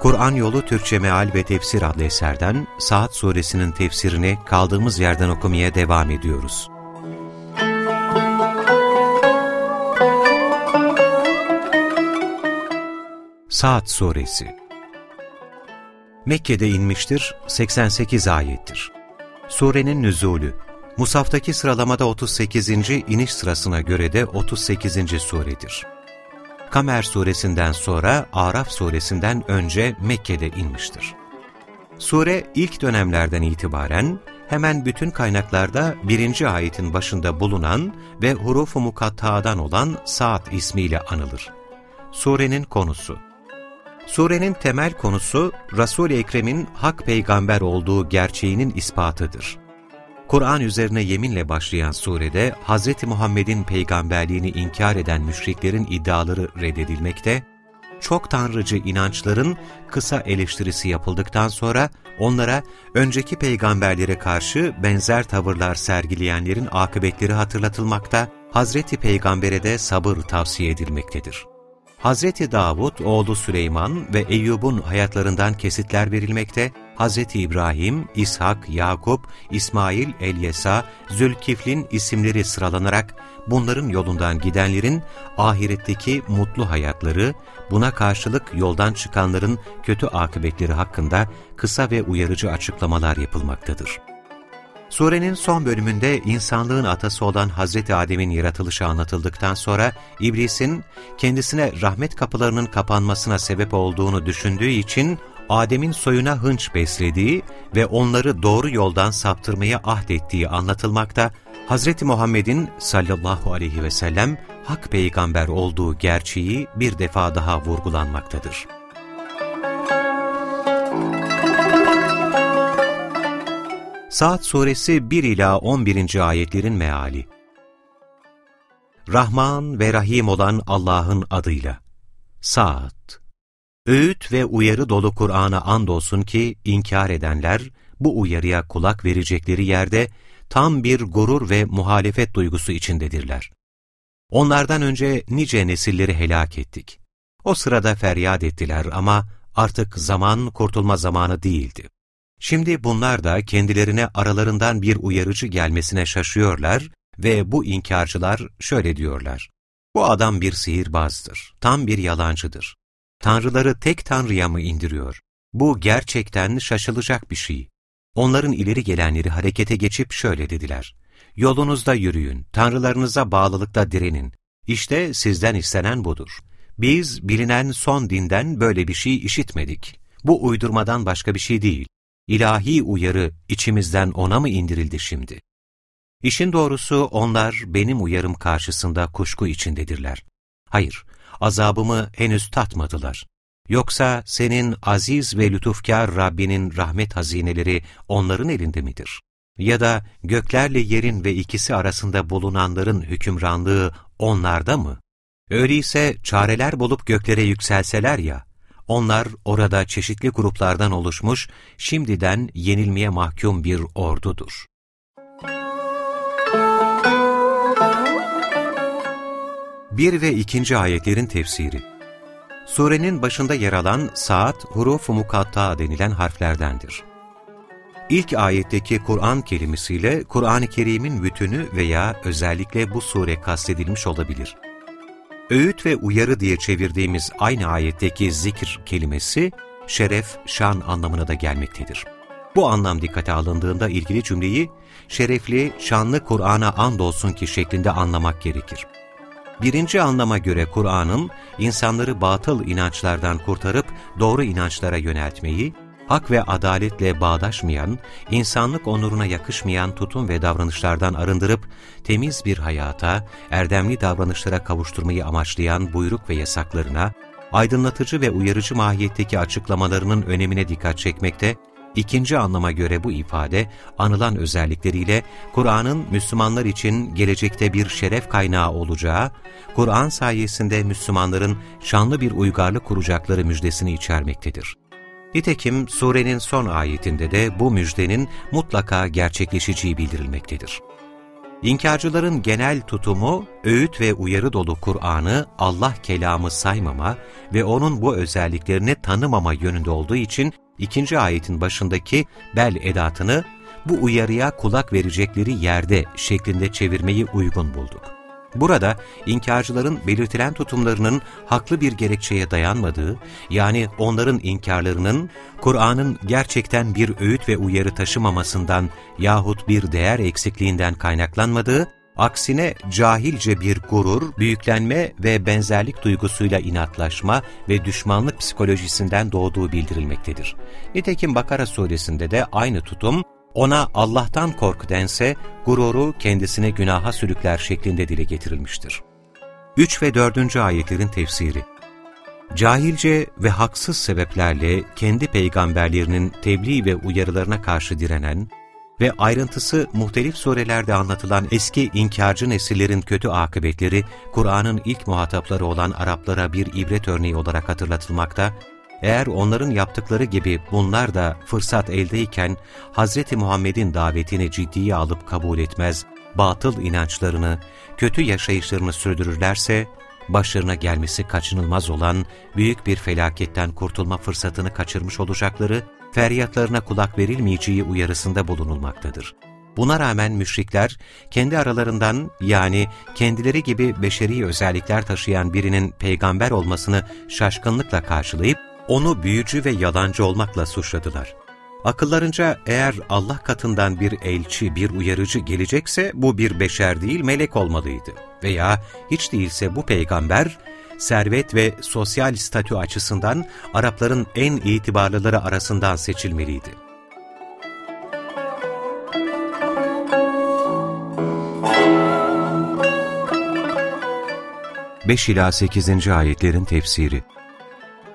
Kur'an Yolu Türkçe Meal ve Tefsir adlı eserden Saat Suresinin tefsirini kaldığımız yerden okumaya devam ediyoruz. Saat Suresi Mekke'de inmiştir, 88 ayettir. Surenin nüzulü Musaftaki sıralamada 38. iniş sırasına göre de 38. suredir. Kamer suresinden sonra Araf suresinden önce Mekke'de inmiştir. Sure ilk dönemlerden itibaren hemen bütün kaynaklarda birinci ayetin başında bulunan ve hurufu mukatta'dan olan Saat ismiyle anılır. Surenin konusu Surenin temel konusu Resul-i Ekrem'in hak peygamber olduğu gerçeğinin ispatıdır. Kur'an üzerine yeminle başlayan surede Hz. Muhammed'in peygamberliğini inkar eden müşriklerin iddiaları reddedilmekte, çok tanrıcı inançların kısa eleştirisi yapıldıktan sonra onlara önceki peygamberlere karşı benzer tavırlar sergileyenlerin akıbetleri hatırlatılmakta, Hazreti Peygamber'e de sabır tavsiye edilmektedir. Hazreti Davud, oğlu Süleyman ve Eyyub'un hayatlarından kesitler verilmekte, Hazreti İbrahim, İshak, Yakup, İsmail, Elyesa, Zülkifl'in isimleri sıralanarak bunların yolundan gidenlerin ahiretteki mutlu hayatları, buna karşılık yoldan çıkanların kötü akıbetleri hakkında kısa ve uyarıcı açıklamalar yapılmaktadır. Surenin son bölümünde insanlığın atası olan Hazreti Adem'in yaratılışı anlatıldıktan sonra İblis'in kendisine rahmet kapılarının kapanmasına sebep olduğunu düşündüğü için Adem'in soyuna hınç beslediği ve onları doğru yoldan saptırmaya ahdettiği anlatılmakta, Hz. Muhammed'in sallallahu aleyhi ve sellem hak peygamber olduğu gerçeği bir defa daha vurgulanmaktadır. Saat Suresi 1 ila 11. ayetlerin meali. Rahman ve Rahim olan Allah'ın adıyla. Saat. Öğüt ve uyarı dolu Kur'an'a andolsun ki inkar edenler bu uyarıya kulak verecekleri yerde tam bir gurur ve muhalefet duygusu içindedirler. Onlardan önce nice nesilleri helak ettik. O sırada feryat ettiler ama artık zaman kurtulma zamanı değildi. Şimdi bunlar da kendilerine aralarından bir uyarıcı gelmesine şaşıyorlar ve bu inkarcılar şöyle diyorlar. Bu adam bir sihirbazdır, tam bir yalancıdır. Tanrıları tek tanrıya mı indiriyor? Bu gerçekten şaşılacak bir şey. Onların ileri gelenleri harekete geçip şöyle dediler. Yolunuzda yürüyün, tanrılarınıza bağlılıkta direnin. İşte sizden istenen budur. Biz bilinen son dinden böyle bir şey işitmedik. Bu uydurmadan başka bir şey değil. İlahi uyarı içimizden ona mı indirildi şimdi? İşin doğrusu onlar benim uyarım karşısında kuşku içindedirler. Hayır, azabımı henüz tatmadılar. Yoksa senin aziz ve lütufkar Rabbinin rahmet hazineleri onların elinde midir? Ya da göklerle yerin ve ikisi arasında bulunanların hükümranlığı onlarda mı? Öyleyse çareler bulup göklere yükselseler ya, onlar orada çeşitli gruplardan oluşmuş, şimdiden yenilmeye mahkum bir ordudur. Bir ve ikinci ayetlerin tefsiri Surenin başında yer alan saat, huruf-u mukatta denilen harflerdendir. İlk ayetteki Kur'an kelimesiyle Kur'an-ı Kerim'in bütünü veya özellikle bu sure kastedilmiş olabilir. Öğüt ve uyarı diye çevirdiğimiz aynı ayetteki zikir kelimesi, şeref, şan anlamına da gelmektedir. Bu anlam dikkate alındığında ilgili cümleyi, şerefli, şanlı Kur'an'a andolsun ki şeklinde anlamak gerekir. Birinci anlama göre Kur'an'ın insanları batıl inançlardan kurtarıp doğru inançlara yöneltmeyi, hak ve adaletle bağdaşmayan, insanlık onuruna yakışmayan tutum ve davranışlardan arındırıp temiz bir hayata, erdemli davranışlara kavuşturmayı amaçlayan buyruk ve yasaklarına, aydınlatıcı ve uyarıcı mahiyetteki açıklamalarının önemine dikkat çekmekte, İkinci anlama göre bu ifade, anılan özellikleriyle Kur'an'ın Müslümanlar için gelecekte bir şeref kaynağı olacağı, Kur'an sayesinde Müslümanların şanlı bir uygarlık kuracakları müjdesini içermektedir. Nitekim surenin son ayetinde de bu müjdenin mutlaka gerçekleşeceği bildirilmektedir. İnkarcıların genel tutumu, öğüt ve uyarı dolu Kur'an'ı Allah kelamı saymama ve onun bu özelliklerini tanımama yönünde olduğu için ikinci ayetin başındaki bel edatını bu uyarıya kulak verecekleri yerde şeklinde çevirmeyi uygun bulduk. Burada inkarcıların belirtilen tutumlarının haklı bir gerekçeye dayanmadığı, yani onların inkarlarının Kur'an'ın gerçekten bir öğüt ve uyarı taşımamasından yahut bir değer eksikliğinden kaynaklanmadığı, aksine cahilce bir gurur, büyüklenme ve benzerlik duygusuyla inatlaşma ve düşmanlık psikolojisinden doğduğu bildirilmektedir. Nitekim Bakara suresinde de aynı tutum, ona Allah'tan kork dense, gururu kendisine günaha sürükler şeklinde dile getirilmiştir. 3 ve 4. ayetlerin tefsiri Cahilce ve haksız sebeplerle kendi peygamberlerinin tebliğ ve uyarılarına karşı direnen ve ayrıntısı muhtelif surelerde anlatılan eski inkarcı nesillerin kötü akıbetleri, Kur'an'ın ilk muhatapları olan Araplara bir ibret örneği olarak hatırlatılmakta eğer onların yaptıkları gibi bunlar da fırsat eldeyken Hz. Muhammed'in davetini ciddiye alıp kabul etmez, batıl inançlarını, kötü yaşayışlarını sürdürürlerse, başlarına gelmesi kaçınılmaz olan büyük bir felaketten kurtulma fırsatını kaçırmış olacakları, feryatlarına kulak verilmeyeceği uyarısında bulunulmaktadır. Buna rağmen müşrikler, kendi aralarından yani kendileri gibi beşeri özellikler taşıyan birinin peygamber olmasını şaşkınlıkla karşılayıp, onu büyücü ve yalancı olmakla suçladılar. Akıllarınca eğer Allah katından bir elçi, bir uyarıcı gelecekse bu bir beşer değil melek olmalıydı. Veya hiç değilse bu peygamber, servet ve sosyal statü açısından Arapların en itibarlıları arasından seçilmeliydi. Beş ila 8. ayetlerin tefsiri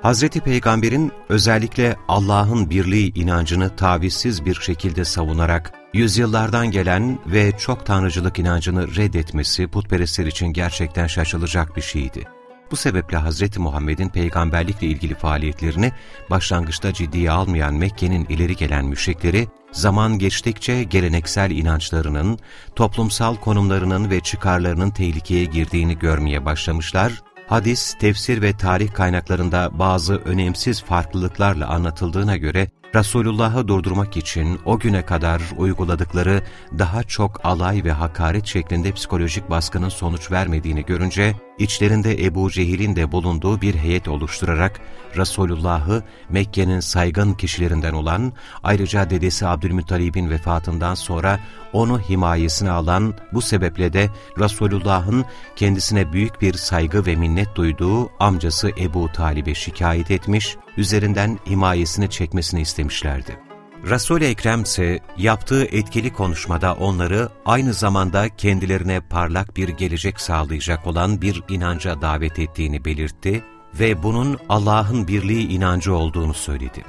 Hz. Peygamber'in özellikle Allah'ın birliği inancını tavizsiz bir şekilde savunarak yüzyıllardan gelen ve çok tanrıcılık inancını reddetmesi putperestler için gerçekten şaşılacak bir şeydi. Bu sebeple Hz. Muhammed'in peygamberlikle ilgili faaliyetlerini başlangıçta ciddiye almayan Mekke'nin ileri gelen müşrikleri, zaman geçtikçe geleneksel inançlarının, toplumsal konumlarının ve çıkarlarının tehlikeye girdiğini görmeye başlamışlar hadis, tefsir ve tarih kaynaklarında bazı önemsiz farklılıklarla anlatıldığına göre Resulullah'ı durdurmak için o güne kadar uyguladıkları daha çok alay ve hakaret şeklinde psikolojik baskının sonuç vermediğini görünce, içlerinde Ebu Cehil'in de bulunduğu bir heyet oluşturarak Resulullah'ı Mekke'nin saygın kişilerinden olan, ayrıca dedesi Abdülmuttalib'in vefatından sonra onu himayesine alan, bu sebeple de Resulullah'ın kendisine büyük bir saygı ve minnet duyduğu amcası Ebu Talib'e şikayet etmiş, üzerinden himayesini çekmesini istemişlerdi. Resul-i Ekrem ise yaptığı etkili konuşmada onları aynı zamanda kendilerine parlak bir gelecek sağlayacak olan bir inanca davet ettiğini belirtti ve bunun Allah'ın birliği inancı olduğunu söyledi.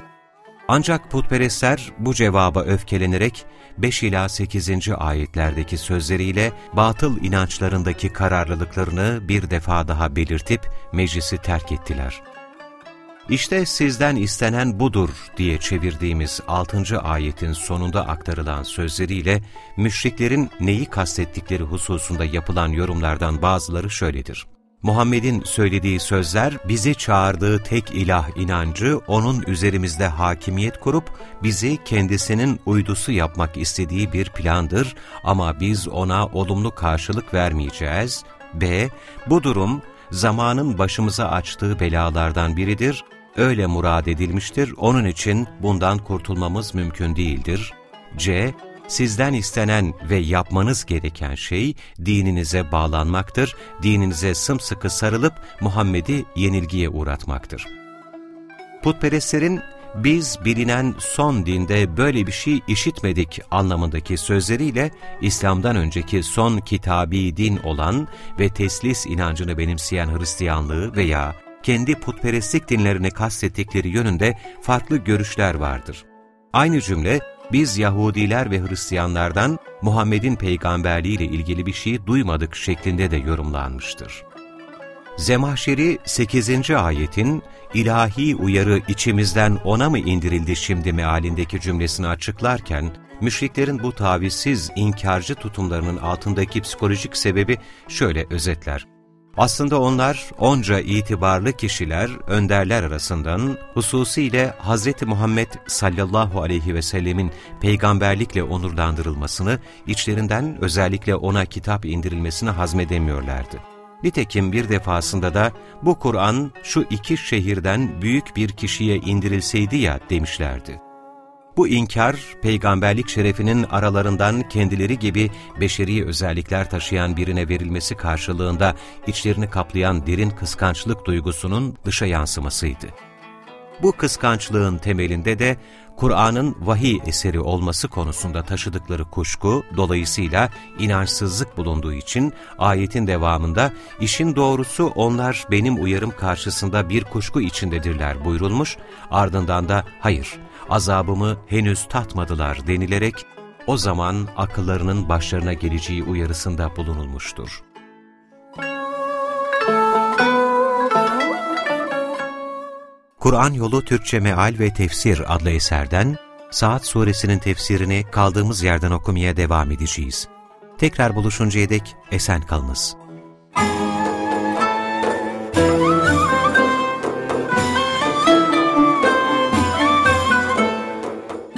Ancak putperestler bu cevaba öfkelenerek 5 ila 8. ayetlerdeki sözleriyle batıl inançlarındaki kararlılıklarını bir defa daha belirtip meclisi terk ettiler. İşte sizden istenen budur diye çevirdiğimiz 6. ayetin sonunda aktarılan sözleriyle müşriklerin neyi kastettikleri hususunda yapılan yorumlardan bazıları şöyledir. Muhammed'in söylediği sözler bizi çağırdığı tek ilah inancı onun üzerimizde hakimiyet kurup bizi kendisinin uydusu yapmak istediği bir plandır ama biz ona olumlu karşılık vermeyeceğiz. B. Bu durum zamanın başımıza açtığı belalardan biridir öyle murad edilmiştir, onun için bundan kurtulmamız mümkün değildir. C. Sizden istenen ve yapmanız gereken şey dininize bağlanmaktır, dininize sımsıkı sarılıp Muhammed'i yenilgiye uğratmaktır. Putperestlerin biz bilinen son dinde böyle bir şey işitmedik anlamındaki sözleriyle İslam'dan önceki son kitabi din olan ve teslis inancını benimseyen Hristiyanlığı veya kendi putperestlik dinlerini kastettikleri yönünde farklı görüşler vardır. Aynı cümle, biz Yahudiler ve Hristiyanlardan Muhammed'in peygamberliği ile ilgili bir şey duymadık şeklinde de yorumlanmıştır. Zemahşeri 8. ayetin ilahi uyarı içimizden ona mı indirildi şimdi mealindeki cümlesini açıklarken, müşriklerin bu tavizsiz, inkarcı tutumlarının altındaki psikolojik sebebi şöyle özetler. Aslında onlar onca itibarlı kişiler, önderler arasından hususiyle Hz. Muhammed sallallahu aleyhi ve sellemin peygamberlikle onurlandırılmasını, içlerinden özellikle ona kitap indirilmesini hazmedemiyorlardı. Nitekim bir defasında da bu Kur'an şu iki şehirden büyük bir kişiye indirilseydi ya demişlerdi. Bu inkar, peygamberlik şerefinin aralarından kendileri gibi beşeri özellikler taşıyan birine verilmesi karşılığında içlerini kaplayan derin kıskançlık duygusunun dışa yansımasıydı. Bu kıskançlığın temelinde de Kur'an'ın vahiy eseri olması konusunda taşıdıkları kuşku, dolayısıyla inançsızlık bulunduğu için ayetin devamında işin doğrusu onlar benim uyarım karşısında bir kuşku içindedirler buyurulmuş, ardından da hayır, azabımı henüz tatmadılar denilerek o zaman akıllarının başlarına geleceği uyarısında bulunulmuştur. Kur'an Yolu Türkçe Meal ve Tefsir adlı eserden Saat Suresinin tefsirini kaldığımız yerden okumaya devam edeceğiz. Tekrar buluşuncaya dek esen kalınız.